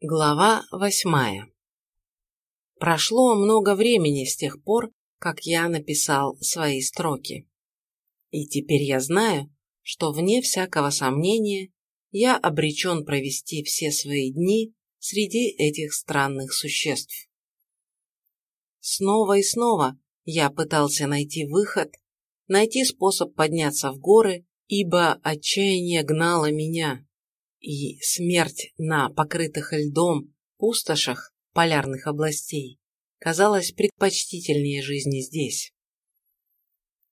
Глава восьмая Прошло много времени с тех пор, как я написал свои строки. И теперь я знаю, что, вне всякого сомнения, я обречен провести все свои дни среди этих странных существ. Снова и снова я пытался найти выход, найти способ подняться в горы, ибо отчаяние гнало меня, и смерть на покрытых льдом пустошах полярных областей казалась предпочтительнее жизни здесь.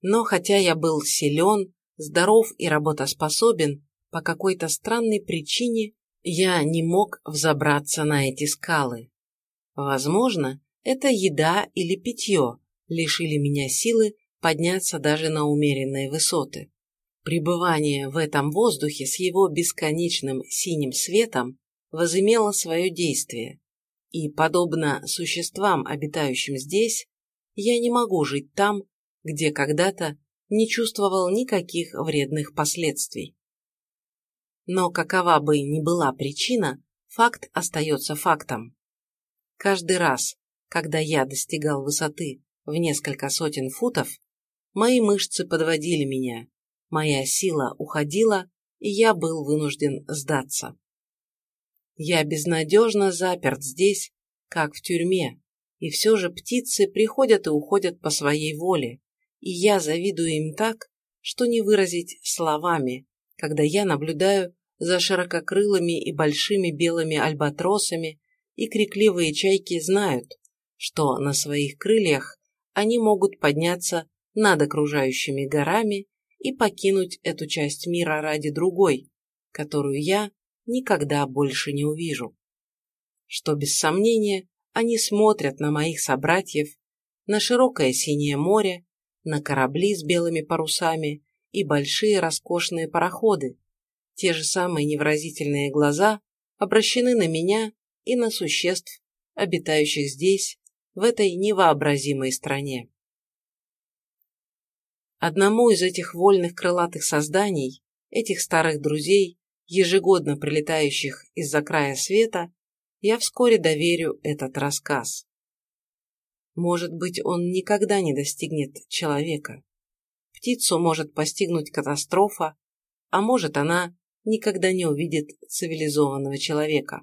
Но хотя я был силен, здоров и работоспособен, по какой-то странной причине я не мог взобраться на эти скалы. Возможно, это еда или питье лишили меня силы подняться даже на умеренные высоты. Пребывание в этом воздухе с его бесконечным синим светом возымело свое действие, и, подобно существам, обитающим здесь, я не могу жить там, где когда-то не чувствовал никаких вредных последствий. Но какова бы ни была причина, факт остается фактом. Каждый раз, когда я достигал высоты в несколько сотен футов, мои мышцы подводили меня, Моя сила уходила, и я был вынужден сдаться. Я безнадежно заперт здесь, как в тюрьме, и все же птицы приходят и уходят по своей воле, и я завидую им так, что не выразить словами, когда я наблюдаю за ширококрылыми и большими белыми альбатросами, и крикливые чайки знают, что на своих крыльях они могут подняться над окружающими горами и покинуть эту часть мира ради другой, которую я никогда больше не увижу. Что, без сомнения, они смотрят на моих собратьев, на широкое синее море, на корабли с белыми парусами и большие роскошные пароходы. Те же самые невразительные глаза обращены на меня и на существ, обитающих здесь, в этой невообразимой стране. Одному из этих вольных крылатых созданий, этих старых друзей, ежегодно прилетающих из-за края света, я вскоре доверю этот рассказ. Может быть, он никогда не достигнет человека. Птицу может постигнуть катастрофа, а может, она никогда не увидит цивилизованного человека.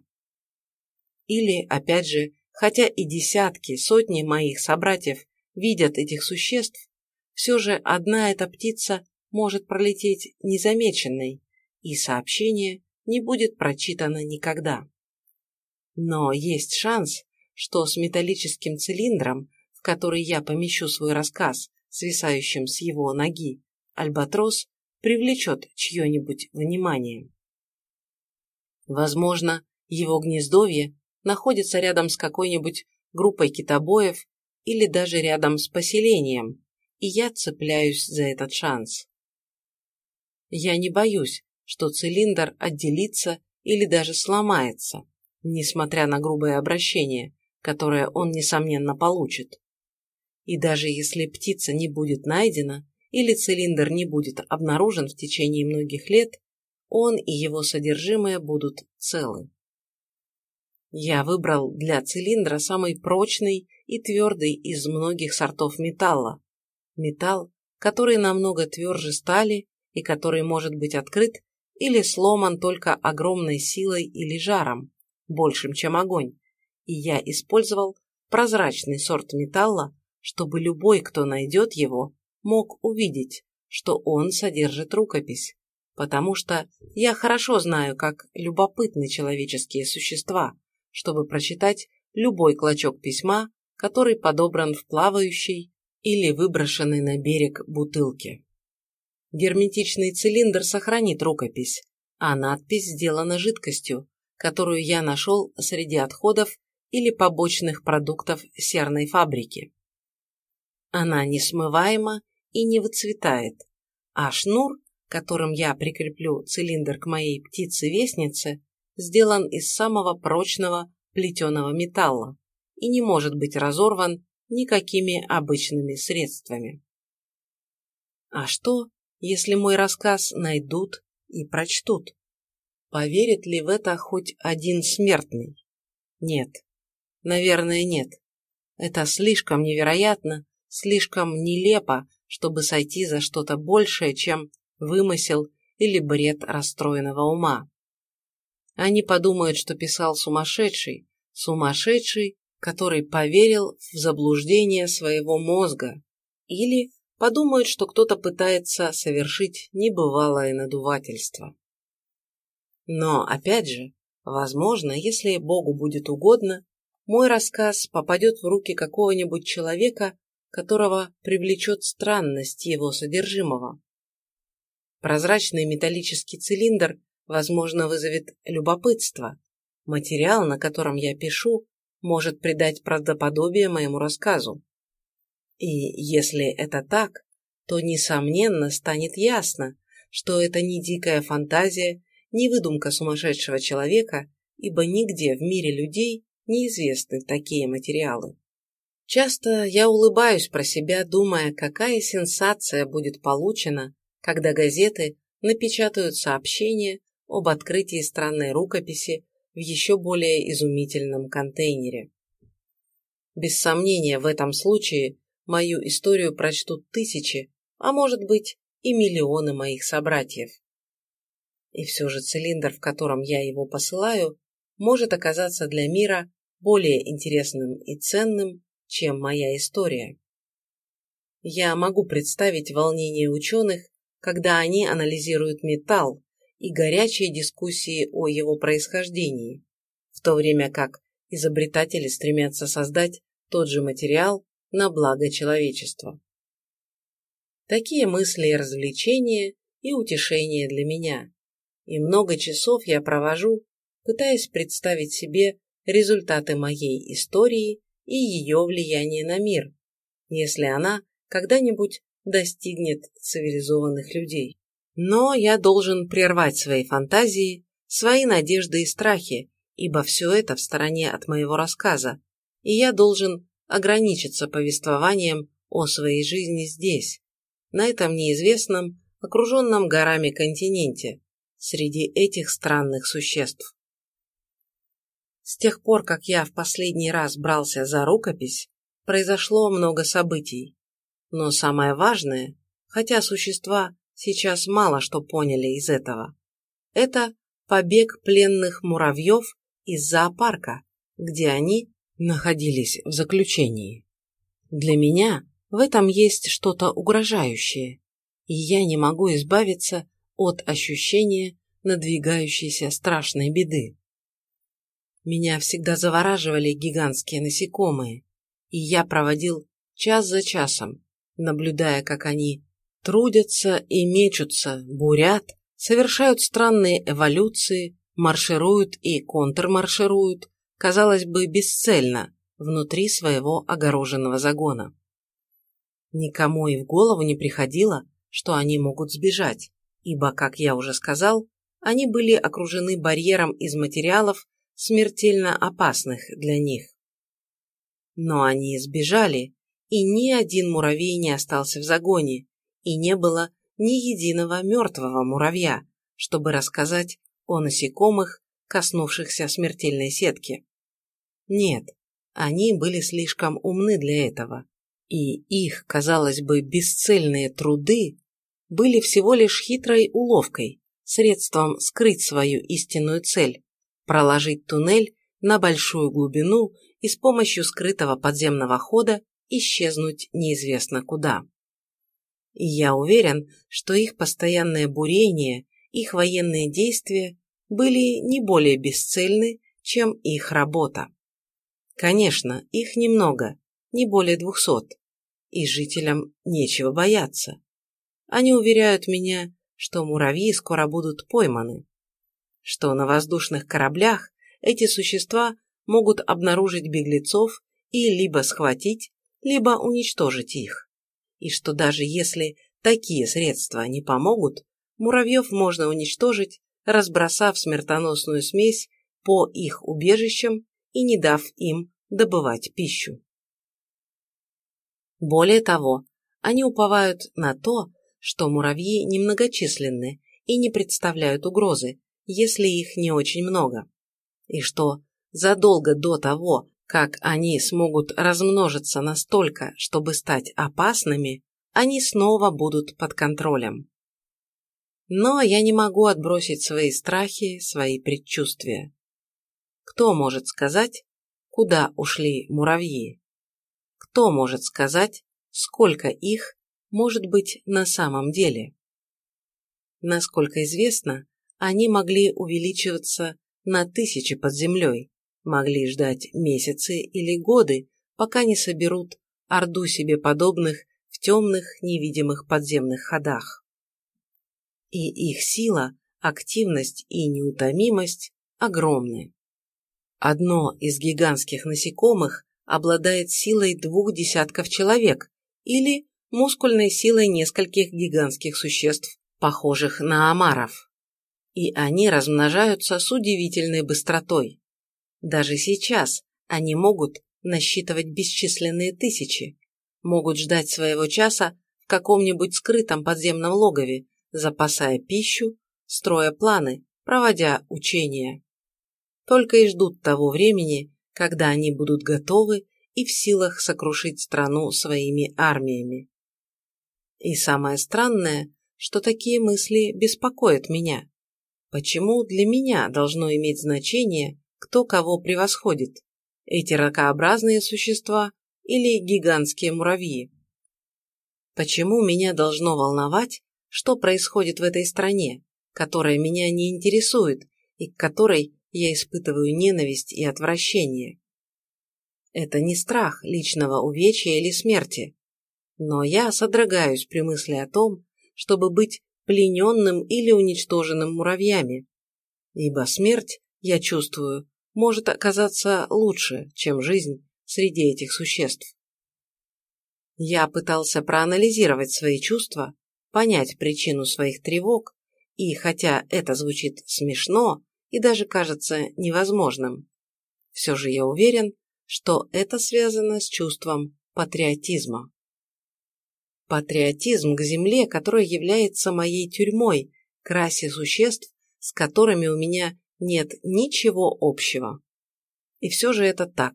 Или, опять же, хотя и десятки, сотни моих собратьев видят этих существ, все же одна эта птица может пролететь незамеченной, и сообщение не будет прочитано никогда. Но есть шанс, что с металлическим цилиндром, в который я помещу свой рассказ, свисающим с его ноги, альбатрос привлечет чье-нибудь внимание. Возможно, его гнездовье находится рядом с какой-нибудь группой китобоев или даже рядом с поселением, и я цепляюсь за этот шанс. Я не боюсь, что цилиндр отделится или даже сломается, несмотря на грубое обращение, которое он, несомненно, получит. И даже если птица не будет найдена или цилиндр не будет обнаружен в течение многих лет, он и его содержимое будут целы. Я выбрал для цилиндра самый прочный и твердый из многих сортов металла, Металл, который намного тверже стали и который может быть открыт или сломан только огромной силой или жаром, большим, чем огонь, и я использовал прозрачный сорт металла, чтобы любой, кто найдет его, мог увидеть, что он содержит рукопись, потому что я хорошо знаю, как любопытны человеческие существа, чтобы прочитать любой клочок письма, который подобран в плавающей или выброшенной на берег бутылки. Герметичный цилиндр сохранит рукопись, а надпись сделана жидкостью, которую я нашел среди отходов или побочных продуктов серной фабрики. Она несмываема и не выцветает, а шнур, которым я прикреплю цилиндр к моей птице-вестнице, сделан из самого прочного плетеного металла и не может быть разорван никакими обычными средствами. А что, если мой рассказ найдут и прочтут? Поверит ли в это хоть один смертный? Нет. Наверное, нет. Это слишком невероятно, слишком нелепо, чтобы сойти за что-то большее, чем вымысел или бред расстроенного ума. Они подумают, что писал сумасшедший, сумасшедший, который поверил в заблуждение своего мозга, или подумают, что кто-то пытается совершить небывалое надувательство. Но, опять же, возможно, если Богу будет угодно, мой рассказ попадет в руки какого-нибудь человека, которого привлечет странность его содержимого. Прозрачный металлический цилиндр, возможно, вызовет любопытство. Материал, на котором я пишу, может придать правдоподобие моему рассказу. И если это так, то, несомненно, станет ясно, что это не дикая фантазия, не выдумка сумасшедшего человека, ибо нигде в мире людей неизвестны такие материалы. Часто я улыбаюсь про себя, думая, какая сенсация будет получена, когда газеты напечатают сообщение об открытии странной рукописи в еще более изумительном контейнере. Без сомнения, в этом случае мою историю прочтут тысячи, а может быть и миллионы моих собратьев. И все же цилиндр, в котором я его посылаю, может оказаться для мира более интересным и ценным, чем моя история. Я могу представить волнение ученых, когда они анализируют металл и горячие дискуссии о его происхождении, в то время как изобретатели стремятся создать тот же материал на благо человечества. Такие мысли и развлечения и утешения для меня. И много часов я провожу, пытаясь представить себе результаты моей истории и ее влияние на мир, если она когда-нибудь достигнет цивилизованных людей. Но я должен прервать свои фантазии, свои надежды и страхи, ибо все это в стороне от моего рассказа, и я должен ограничиться повествованием о своей жизни здесь, на этом неизвестном, окруженном горами континенте, среди этих странных существ. С тех пор, как я в последний раз брался за рукопись, произошло много событий. Но самое важное, хотя существа сейчас мало что поняли из этого, это побег пленных муравьев из зоопарка, где они находились в заключении. Для меня в этом есть что-то угрожающее, и я не могу избавиться от ощущения надвигающейся страшной беды. Меня всегда завораживали гигантские насекомые, и я проводил час за часом, наблюдая, как они трудятся и мечутся, бурят, совершают странные эволюции, маршируют и контрмаршируют, казалось бы, бесцельно внутри своего огороженного загона. Никому и в голову не приходило, что они могут сбежать, ибо, как я уже сказал, они были окружены барьером из материалов, смертельно опасных для них. Но они сбежали, и ни один муравей не остался в загоне, и не было ни единого мертвого муравья, чтобы рассказать о насекомых, коснувшихся смертельной сетки. Нет, они были слишком умны для этого, и их, казалось бы, бесцельные труды были всего лишь хитрой уловкой, средством скрыть свою истинную цель, проложить туннель на большую глубину и с помощью скрытого подземного хода исчезнуть неизвестно куда. И я уверен, что их постоянное бурение, их военные действия были не более бесцельны, чем их работа. Конечно, их немного, не более двухсот, и жителям нечего бояться. Они уверяют меня, что муравьи скоро будут пойманы, что на воздушных кораблях эти существа могут обнаружить беглецов и либо схватить, либо уничтожить их, и что даже если такие средства не помогут, муравьев можно уничтожить, разбросав смертоносную смесь по их убежищам и не дав им добывать пищу. Более того, они уповают на то, что муравьи немногочисленны и не представляют угрозы, если их не очень много, и что задолго до того, как они смогут размножиться настолько, чтобы стать опасными, они снова будут под контролем. Но я не могу отбросить свои страхи, свои предчувствия. Кто может сказать, куда ушли муравьи? Кто может сказать, сколько их может быть на самом деле? Насколько известно, они могли увеличиваться на тысячи под землей, могли ждать месяцы или годы, пока не соберут орду себе подобных в темных невидимых подземных ходах. И их сила, активность и неутомимость огромны. Одно из гигантских насекомых обладает силой двух десятков человек или мускульной силой нескольких гигантских существ, похожих на омаров. И они размножаются с удивительной быстротой. Даже сейчас они могут насчитывать бесчисленные тысячи, могут ждать своего часа в каком-нибудь скрытом подземном логове, запасая пищу, строя планы, проводя учения. Только и ждут того времени, когда они будут готовы и в силах сокрушить страну своими армиями. И самое странное, что такие мысли беспокоят меня. Почему для меня должно иметь значение, кто кого превосходит? Эти ракообразные существа или гигантские муравьи? Почему меня должно волновать, что происходит в этой стране, которая меня не интересует и к которой я испытываю ненависть и отвращение. Это не страх личного увечья или смерти, но я содрогаюсь при мысли о том, чтобы быть плененным или уничтоженным муравьями, ибо смерть, я чувствую, может оказаться лучше, чем жизнь среди этих существ. Я пытался проанализировать свои чувства, понять причину своих тревог, и хотя это звучит смешно, и даже кажется невозможным. Все же я уверен, что это связано с чувством патриотизма. Патриотизм к земле, которая является моей тюрьмой, к расе существ, с которыми у меня нет ничего общего. И все же это так.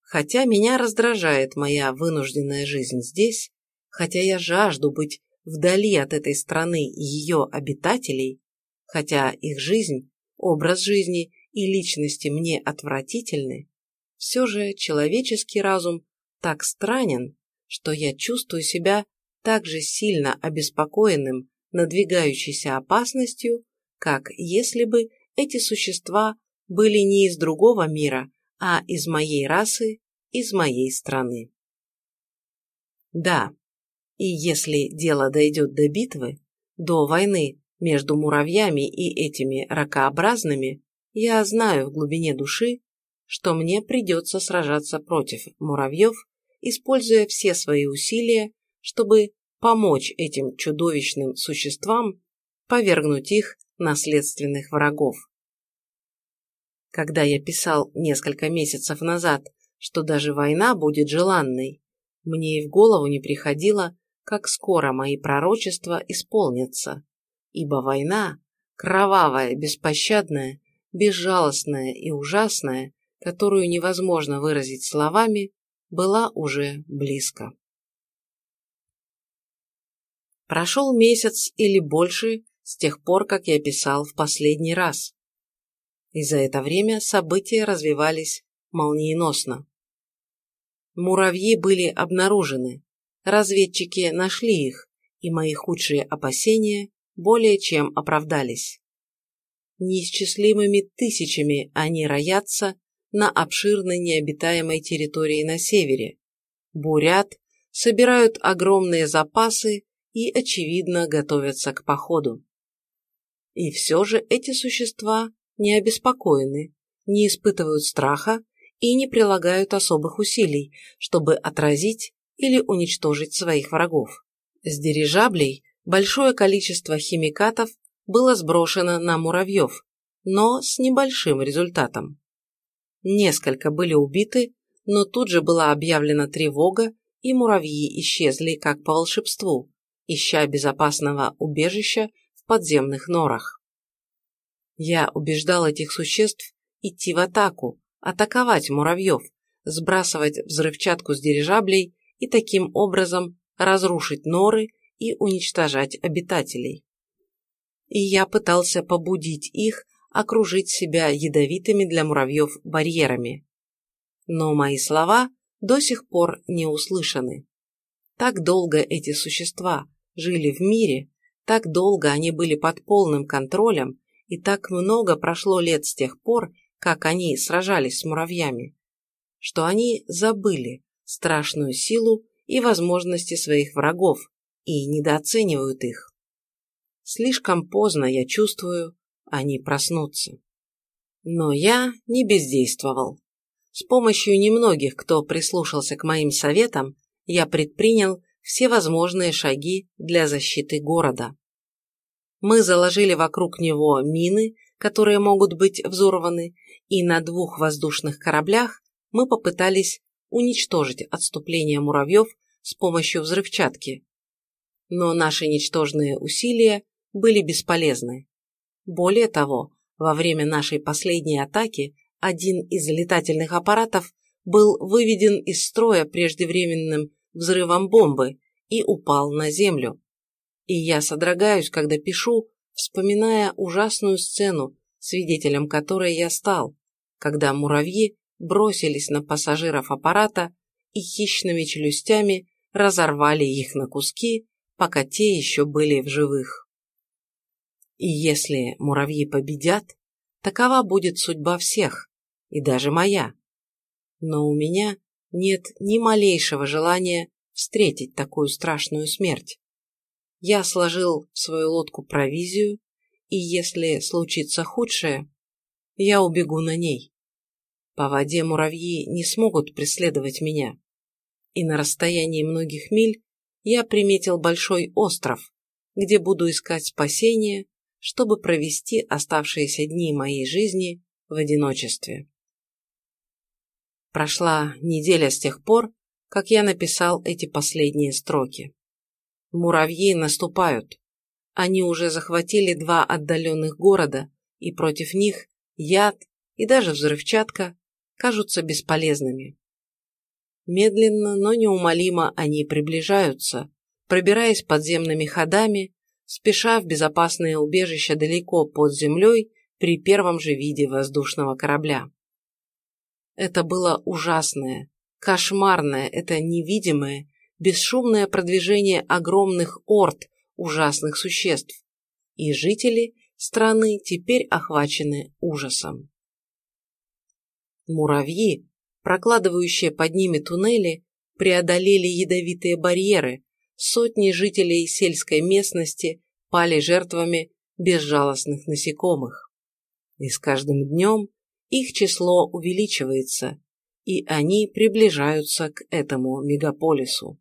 Хотя меня раздражает моя вынужденная жизнь здесь, хотя я жажду быть вдали от этой страны и ее обитателей, хотя их жизнь образ жизни и личности мне отвратительны, все же человеческий разум так странен, что я чувствую себя так же сильно обеспокоенным надвигающейся опасностью, как если бы эти существа были не из другого мира, а из моей расы, из моей страны. Да, и если дело дойдет до битвы, до войны между муравьями и этими ракообразными, я знаю в глубине души, что мне придется сражаться против муравьев, используя все свои усилия, чтобы помочь этим чудовищным существам повергнуть их наследственных врагов. Когда я писал несколько месяцев назад, что даже война будет желанной, мне и в голову не приходило, как скоро мои пророчества исполнятся ибо война, кровавая, беспощадная, безжалостная и ужасная, которую невозможно выразить словами, была уже близко. Прошел месяц или больше с тех пор, как я писал в последний раз. И за это время события развивались молниеносно. Муравьи были обнаружены, разведчики нашли их, и мои худшие опасения более чем оправдались. Неисчислимыми тысячами они роятся на обширной необитаемой территории на севере, бурят, собирают огромные запасы и, очевидно, готовятся к походу. И все же эти существа не обеспокоены, не испытывают страха и не прилагают особых усилий, чтобы отразить или уничтожить своих врагов. С дирижаблей большое количество химикатов было сброшено на муравьев, но с небольшим результатом. Несколько были убиты, но тут же была объявлена тревога, и муравьи исчезли как по волшебству, ища безопасного убежища подземных норах. Я убеждал этих существ идти в атаку, атаковать муравьев, сбрасывать взрывчатку с дирижаблей и таким образом разрушить норы и уничтожать обитателей. И я пытался побудить их окружить себя ядовитыми для муравьев барьерами. Но мои слова до сих пор не услышаны. Так долго эти существа жили в мире, так долго они были под полным контролем, и так много прошло лет с тех пор, как они сражались с муравьями, что они забыли страшную силу и возможности своих врагов и недооценивают их. Слишком поздно, я чувствую, они проснутся. Но я не бездействовал. С помощью немногих, кто прислушался к моим советам, я предпринял все возможные шаги для защиты города. Мы заложили вокруг него мины, которые могут быть взорваны, и на двух воздушных кораблях мы попытались уничтожить отступление муравьев с помощью взрывчатки. Но наши ничтожные усилия были бесполезны. Более того, во время нашей последней атаки один из летательных аппаратов был выведен из строя преждевременным взрывом бомбы и упал на землю. И я содрогаюсь, когда пишу, вспоминая ужасную сцену, свидетелем которой я стал, когда муравьи бросились на пассажиров аппарата и хищными челюстями разорвали их на куски, пока те еще были в живых. И если муравьи победят, такова будет судьба всех, и даже моя. Но у меня нет ни малейшего желания встретить такую страшную смерть. Я сложил в свою лодку провизию, и если случится худшее, я убегу на ней. По воде муравьи не смогут преследовать меня. И на расстоянии многих миль я приметил большой остров, где буду искать спасения чтобы провести оставшиеся дни моей жизни в одиночестве. Прошла неделя с тех пор, как я написал эти последние строки. Муравьи наступают. Они уже захватили два отдаленных города, и против них яд и даже взрывчатка кажутся бесполезными. Медленно, но неумолимо они приближаются, пробираясь подземными ходами спеша в безопасное убежище далеко под землей при первом же виде воздушного корабля. Это было ужасное, кошмарное, это невидимое, бесшумное продвижение огромных орд ужасных существ, и жители страны теперь охвачены ужасом. Муравьи, прокладывающие под ними туннели, преодолели ядовитые барьеры, сотни жителей сельской местности пали жертвами безжалостных насекомых. И с каждым днем их число увеличивается, и они приближаются к этому мегаполису.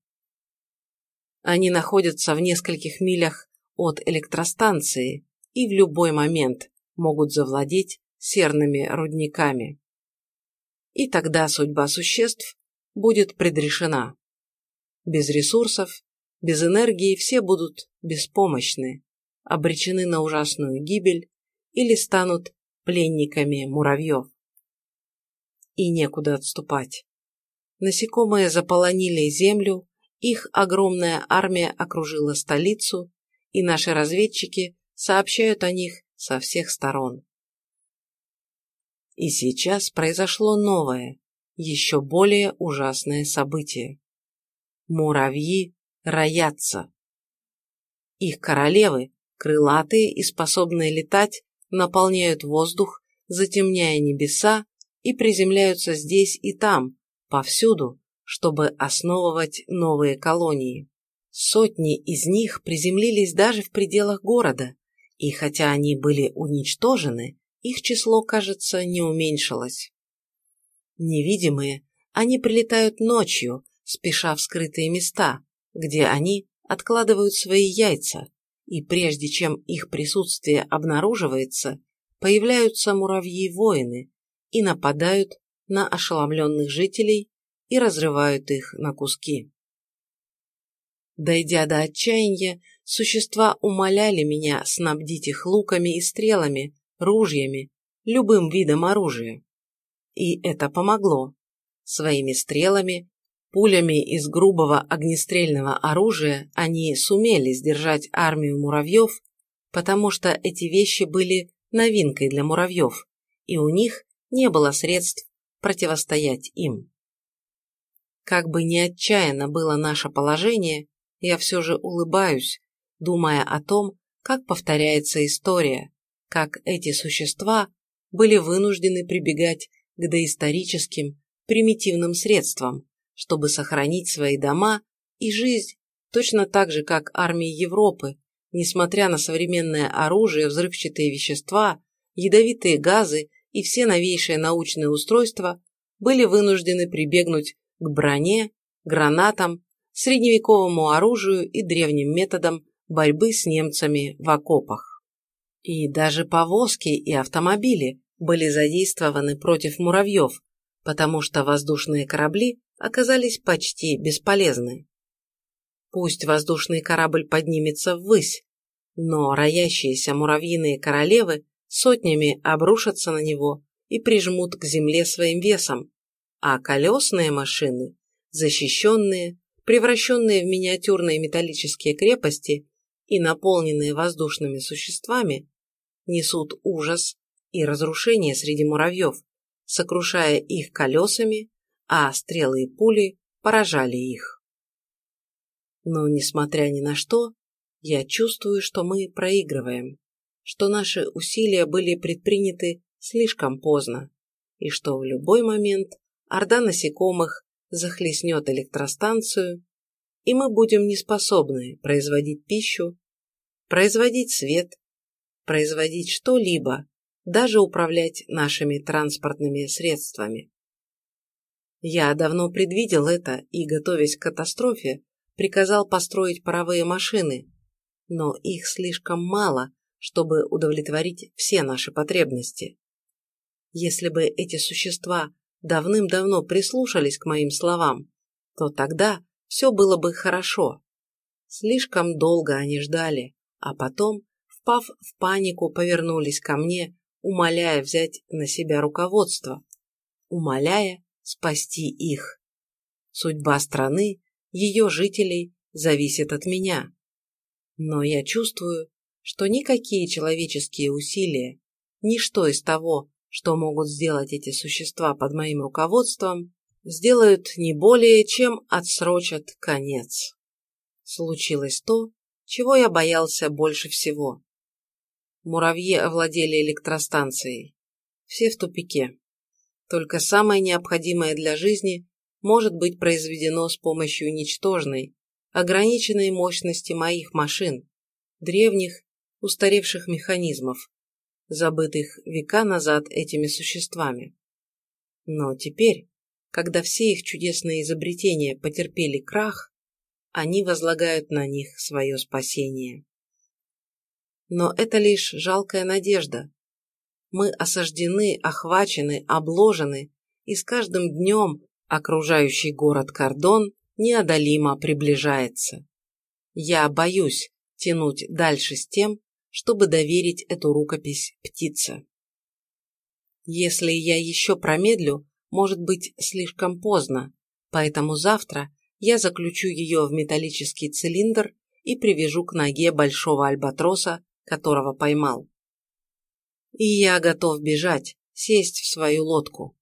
Они находятся в нескольких милях от электростанции и в любой момент могут завладеть серными рудниками. И тогда судьба существ будет предрешена. Без ресурсов без энергии все будут беспомощны, обречены на ужасную гибель или станут пленниками муравьев. И некуда отступать. Насекомые заполонили землю, их огромная армия окружила столицу, и наши разведчики сообщают о них со всех сторон. И сейчас произошло новое, еще более ужасное событие. Муравьи роятся. Их королевы, крылатые и способные летать, наполняют воздух, затемняя небеса и приземляются здесь и там, повсюду, чтобы основывать новые колонии. Сотни из них приземлились даже в пределах города, и хотя они были уничтожены, их число, кажется, не уменьшилось. Невидимые, они прилетают ночью, спеша в скрытые места, где они откладывают свои яйца, и прежде чем их присутствие обнаруживается, появляются муравьи-воины и нападают на ошеломленных жителей и разрывают их на куски. Дойдя до отчаяния, существа умоляли меня снабдить их луками и стрелами, ружьями, любым видом оружия. И это помогло. Своими стрелами, пулями из грубого огнестрельного оружия они сумели сдержать армию муравьев, потому что эти вещи были новинкой для муравьев, и у них не было средств противостоять им. Как бы ни отчаянно было наше положение, я все же улыбаюсь, думая о том, как повторяется история, как эти существа были вынуждены прибегать к доисторическим, примитивным средствам, чтобы сохранить свои дома и жизнь, точно так же, как армии Европы, несмотря на современное оружие, взрывчатые вещества, ядовитые газы и все новейшие научные устройства, были вынуждены прибегнуть к броне, гранатам, средневековому оружию и древним методам борьбы с немцами в окопах. И даже повозки и автомобили были задействованы против муравьев, потому что воздушные корабли оказались почти бесполезны. Пусть воздушный корабль поднимется ввысь, но роящиеся муравьиные королевы сотнями обрушатся на него и прижмут к земле своим весом, а колесные машины, защищенные, превращенные в миниатюрные металлические крепости и наполненные воздушными существами, несут ужас и разрушение среди муравьев, сокрушая их колесами, а стрелы и пули поражали их. Но, несмотря ни на что, я чувствую, что мы проигрываем, что наши усилия были предприняты слишком поздно, и что в любой момент орда насекомых захлестнет электростанцию, и мы будем неспособны производить пищу, производить свет, производить что-либо, даже управлять нашими транспортными средствами. Я давно предвидел это и, готовясь к катастрофе, приказал построить паровые машины, но их слишком мало, чтобы удовлетворить все наши потребности. Если бы эти существа давным-давно прислушались к моим словам, то тогда все было бы хорошо. Слишком долго они ждали, а потом, впав в панику, повернулись ко мне, умоляя взять на себя руководство, умоляя спасти их. Судьба страны, ее жителей зависит от меня. Но я чувствую, что никакие человеческие усилия, ничто из того, что могут сделать эти существа под моим руководством, сделают не более, чем отсрочат конец. Случилось то, чего я боялся больше всего. Муравьи овладели электростанцией. Все в тупике. Только самое необходимое для жизни может быть произведено с помощью ничтожной, ограниченной мощности моих машин, древних, устаревших механизмов, забытых века назад этими существами. Но теперь, когда все их чудесные изобретения потерпели крах, они возлагают на них свое спасение. Но это лишь жалкая надежда. Мы осаждены, охвачены, обложены, и с каждым днем окружающий город Кордон неодолимо приближается. Я боюсь тянуть дальше с тем, чтобы доверить эту рукопись птице. Если я еще промедлю, может быть слишком поздно, поэтому завтра я заключу ее в металлический цилиндр и привяжу к ноге большого альбатроса, которого поймал. И я готов бежать, сесть в свою лодку.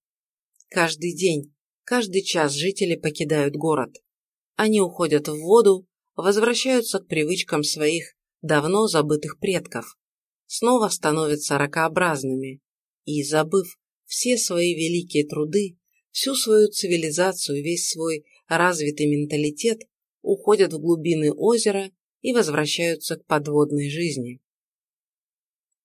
Каждый день, каждый час жители покидают город. Они уходят в воду, возвращаются к привычкам своих давно забытых предков, снова становятся ракообразными и, забыв все свои великие труды, всю свою цивилизацию, весь свой развитый менталитет, уходят в глубины озера и возвращаются к подводной жизни.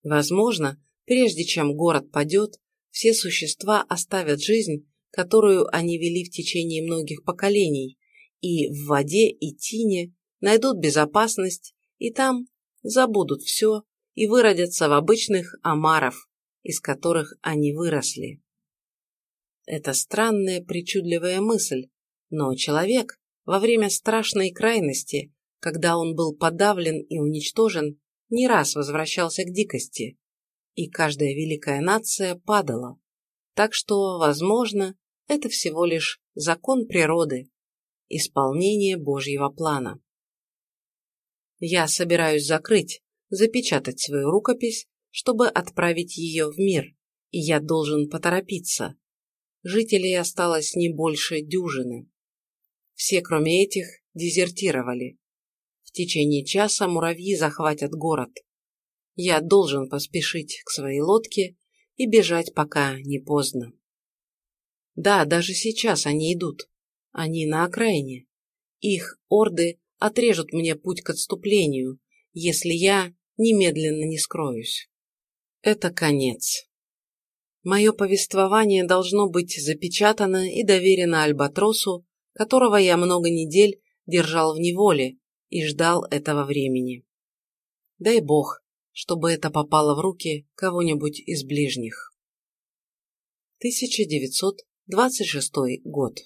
Возможно, прежде чем город падет, все существа оставят жизнь, которую они вели в течение многих поколений, и в воде и тине найдут безопасность и там забудут все и выродятся в обычных омаров, из которых они выросли. Это странная причудливая мысль, но человек во время страшной крайности, когда он был подавлен и уничтожен, не раз возвращался к дикости. И каждая великая нация падала. Так что, возможно, это всего лишь закон природы, исполнение Божьего плана. Я собираюсь закрыть, запечатать свою рукопись, чтобы отправить ее в мир, и я должен поторопиться. Жителей осталось не больше дюжины. Все, кроме этих, дезертировали. В течение часа муравьи захватят город. Я должен поспешить к своей лодке и бежать, пока не поздно. Да, даже сейчас они идут. Они на окраине. Их орды отрежут мне путь к отступлению, если я немедленно не скроюсь. Это конец. Мое повествование должно быть запечатано и доверено Альбатросу, которого я много недель держал в неволе и ждал этого времени. Дай бог, чтобы это попало в руки кого-нибудь из ближних. 1926 год